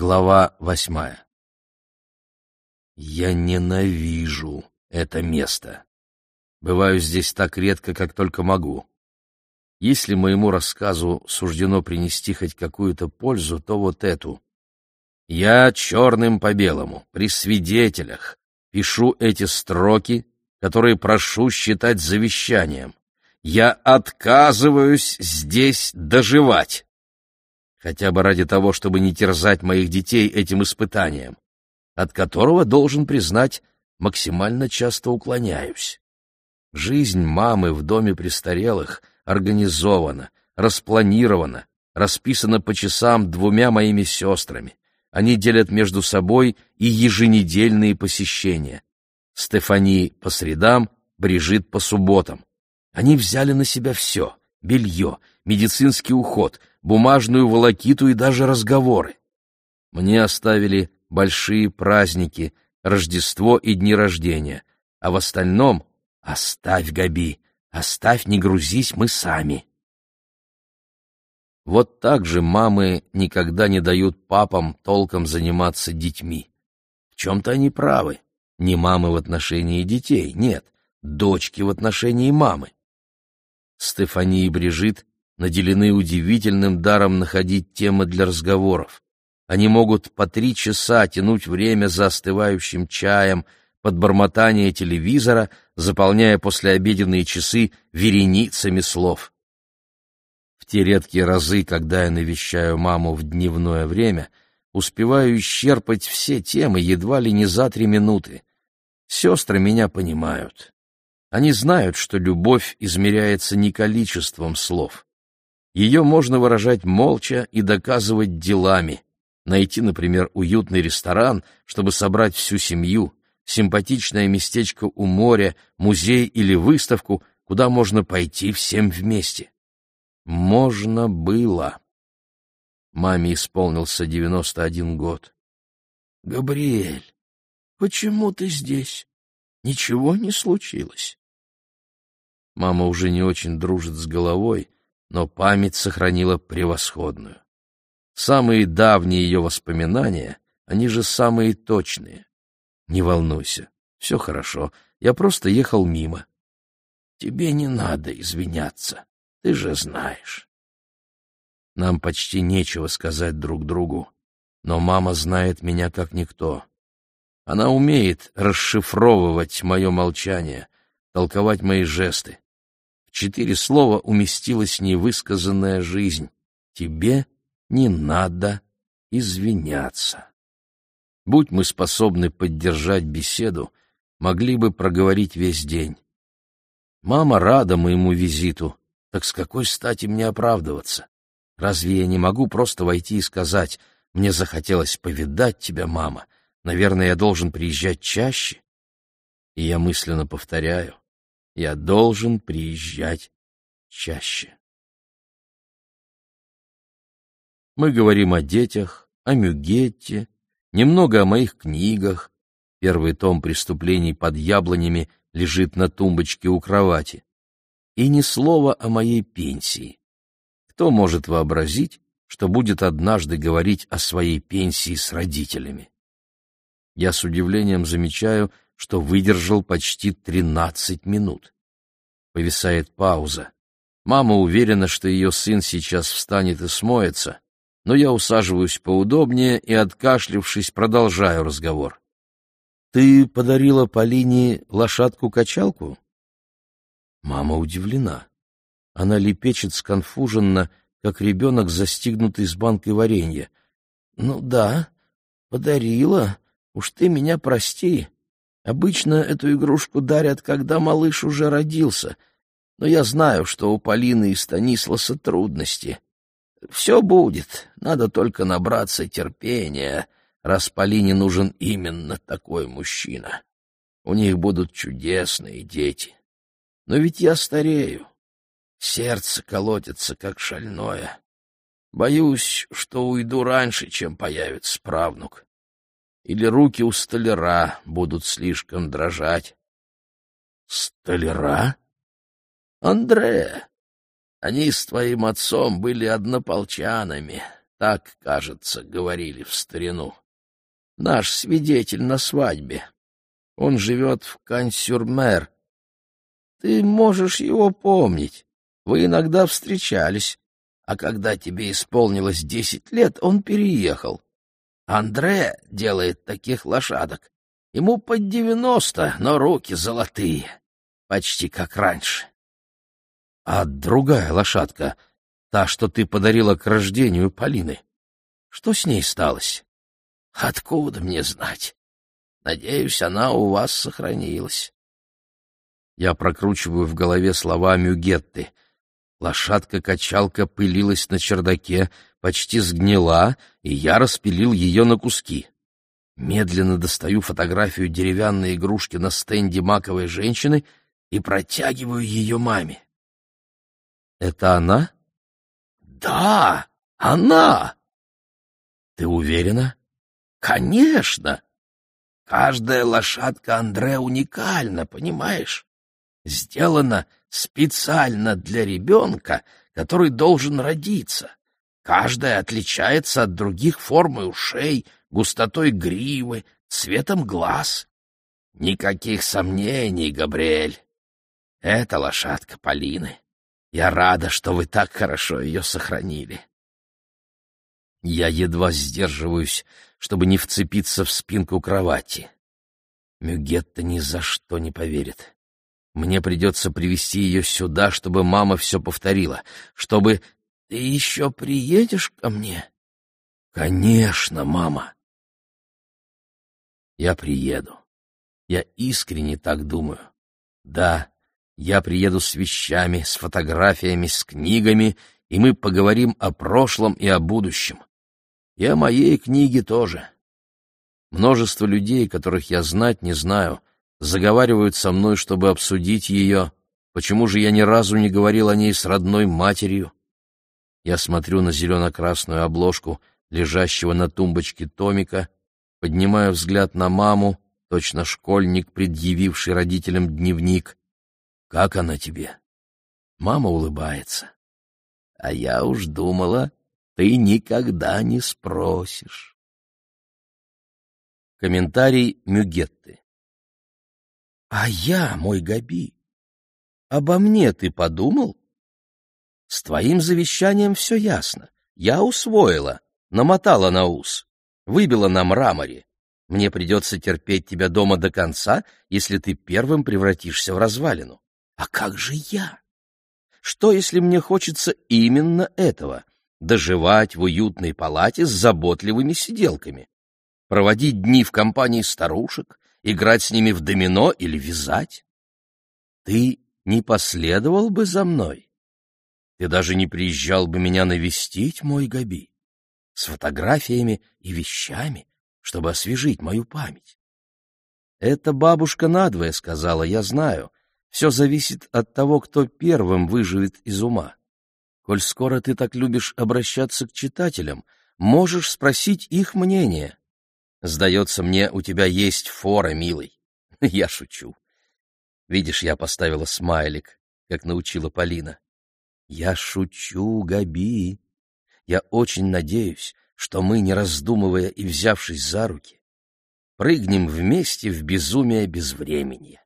Глава восьмая Я ненавижу это место. Бываю здесь так редко, как только могу. Если моему рассказу суждено принести хоть какую-то пользу, то вот эту. Я черным по белому, при свидетелях, пишу эти строки, которые прошу считать завещанием. Я отказываюсь здесь доживать хотя бы ради того, чтобы не терзать моих детей этим испытанием, от которого, должен признать, максимально часто уклоняюсь. Жизнь мамы в доме престарелых организована, распланирована, расписана по часам двумя моими сестрами. Они делят между собой и еженедельные посещения. Стефани по средам, Брижит по субботам. Они взяли на себя все — белье, медицинский уход, бумажную волокиту и даже разговоры. Мне оставили большие праздники, Рождество и дни рождения, а в остальном оставь, Габи, оставь, не грузись, мы сами. Вот так же мамы никогда не дают папам толком заниматься детьми. В чем-то они правы. Не мамы в отношении детей, нет, дочки в отношении мамы. Стефани и Брижит наделены удивительным даром находить темы для разговоров. Они могут по три часа тянуть время за остывающим чаем, под бормотание телевизора, заполняя послеобеденные часы вереницами слов. В те редкие разы, когда я навещаю маму в дневное время, успеваю исчерпать все темы едва ли не за три минуты. Сестры меня понимают. Они знают, что любовь измеряется не количеством слов. Ее можно выражать молча и доказывать делами. Найти, например, уютный ресторан, чтобы собрать всю семью, симпатичное местечко у моря, музей или выставку, куда можно пойти всем вместе. Можно было. Маме исполнился девяносто один год. — Габриэль, почему ты здесь? Ничего не случилось? Мама уже не очень дружит с головой, но память сохранила превосходную. Самые давние ее воспоминания, они же самые точные. Не волнуйся, все хорошо, я просто ехал мимо. Тебе не надо извиняться, ты же знаешь. Нам почти нечего сказать друг другу, но мама знает меня как никто. Она умеет расшифровывать мое молчание, толковать мои жесты четыре слова уместилась невысказанная жизнь. Тебе не надо извиняться. Будь мы способны поддержать беседу, могли бы проговорить весь день. Мама рада моему визиту, так с какой стати мне оправдываться? Разве я не могу просто войти и сказать, мне захотелось повидать тебя, мама, наверное, я должен приезжать чаще? И я мысленно повторяю, я должен приезжать чаще. Мы говорим о детях, о Мюгетте, немного о моих книгах. Первый том «Преступлений под яблонями» лежит на тумбочке у кровати. И ни слова о моей пенсии. Кто может вообразить, что будет однажды говорить о своей пенсии с родителями? Я с удивлением замечаю, что выдержал почти тринадцать минут. Повисает пауза. Мама уверена, что ее сын сейчас встанет и смоется, но я усаживаюсь поудобнее и, откашлившись, продолжаю разговор. «Ты подарила Полине лошадку-качалку?» Мама удивлена. Она лепечет сконфуженно, как ребенок, застигнутый с банкой варенья. «Ну да, подарила. Уж ты меня прости. Обычно эту игрушку дарят, когда малыш уже родился, но я знаю, что у Полины и Станисласа трудности. Все будет, надо только набраться терпения, раз Полине нужен именно такой мужчина. У них будут чудесные дети. Но ведь я старею, сердце колотится, как шальное. Боюсь, что уйду раньше, чем появится правнук или руки у столяра будут слишком дрожать. Столяра? Андре, они с твоим отцом были однополчанами. Так, кажется, говорили в старину. Наш свидетель на свадьбе. Он живет в Кансюрмер. Ты можешь его помнить. Вы иногда встречались. А когда тебе исполнилось десять лет, он переехал. Андре делает таких лошадок. Ему под девяносто, но руки золотые. Почти как раньше. А другая лошадка, та, что ты подарила к рождению Полины, что с ней сталось? Откуда мне знать? Надеюсь, она у вас сохранилась. Я прокручиваю в голове слова Мюгетты. Лошадка-качалка пылилась на чердаке, почти сгнила, и я распилил ее на куски. Медленно достаю фотографию деревянной игрушки на стенде маковой женщины и протягиваю ее маме. «Это она?» «Да, она!» «Ты уверена?» «Конечно! Каждая лошадка Андре уникальна, понимаешь? Сделана специально для ребенка, который должен родиться. Каждая отличается от других формой ушей, густотой гривы, цветом глаз. Никаких сомнений, Габриэль. Это лошадка Полины. Я рада, что вы так хорошо ее сохранили. Я едва сдерживаюсь, чтобы не вцепиться в спинку кровати. Мюгетта ни за что не поверит. Мне придется привести ее сюда, чтобы мама все повторила, чтобы... Ты еще приедешь ко мне? Конечно, мама. Я приеду. Я искренне так думаю. Да, я приеду с вещами, с фотографиями, с книгами, и мы поговорим о прошлом и о будущем. И о моей книге тоже. Множество людей, которых я знать не знаю, заговаривают со мной, чтобы обсудить ее. Почему же я ни разу не говорил о ней с родной матерью? Я смотрю на зелено-красную обложку лежащего на тумбочке томика, поднимаю взгляд на маму, точно школьник, предъявивший родителям дневник. «Как она тебе?» Мама улыбается. «А я уж думала, ты никогда не спросишь». Комментарий Мюгетты а я, мой Габи, обо мне ты подумал? С твоим завещанием все ясно. Я усвоила, намотала на ус, выбила на мраморе. Мне придется терпеть тебя дома до конца, если ты первым превратишься в развалину. А как же я? Что, если мне хочется именно этого — доживать в уютной палате с заботливыми сиделками? Проводить дни в компании старушек, играть с ними в домино или вязать? Ты не последовал бы за мной? Ты даже не приезжал бы меня навестить, мой Габи, с фотографиями и вещами, чтобы освежить мою память. Это бабушка надвое сказала, я знаю. Все зависит от того, кто первым выживет из ума. Коль скоро ты так любишь обращаться к читателям, можешь спросить их мнение. Сдается мне, у тебя есть фора, милый. Я шучу. Видишь, я поставила смайлик, как научила Полина. Я шучу, Габи. Я очень надеюсь, что мы, не раздумывая и взявшись за руки, прыгнем вместе в безумие безвременья.